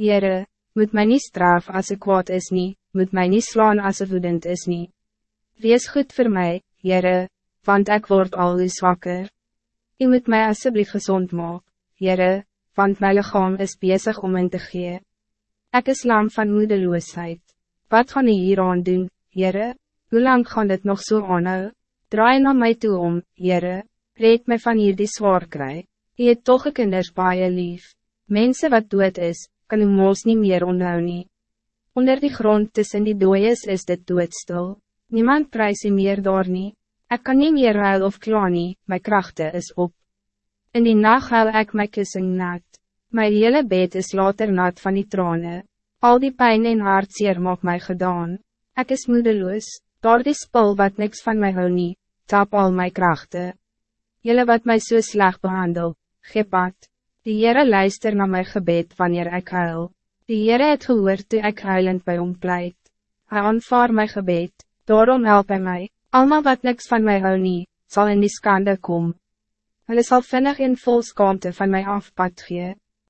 Jere, moet mij niet straf als ik kwaad is niet, moet mij niet slaan als ik woedend is niet. Wees goed voor mij, Jere, want ik word al uw zwakker. U moet mij alsjeblieft gezond maken, Jere, want mijn lichaam is bezig om in te gee. Ik is lam van moedeloosheid. Wat gaan u hier aan doen, Jere? Hoe lang gaan dit nog zo so aanhou? Draai naar mij toe om, Jere, red mij van hier die zwaar kry. Je toch een kinders baie lief. Mensen wat dood is, kan uw moos niet meer onthou nie. Onder die grond tussen die dooies is dit doodstil. Niemand prijs u meer daar nie. Ek kan niet meer huil of kla nie, my krachte is op. In die nacht huil ek my kussing nat. My hele bed is later nat van die tranen. Al die pijn en hartseer maak my gedaan. Ek is moedeloos, daar die spul wat niks van my hou nie, tap al my krachten. Jelle wat mij zo so slecht behandel, geef pad. Die Heere luister naar mijn gebed wanneer ik huil. Die Heere het gehoord toe ek huilend bij hom pleit. Hy aanvaar my gebed, daarom help hy my. Alma wat niks van mij hou nie, sal in die skande kom. Hulle sal vinnig in vol skaamte van my afpad gee.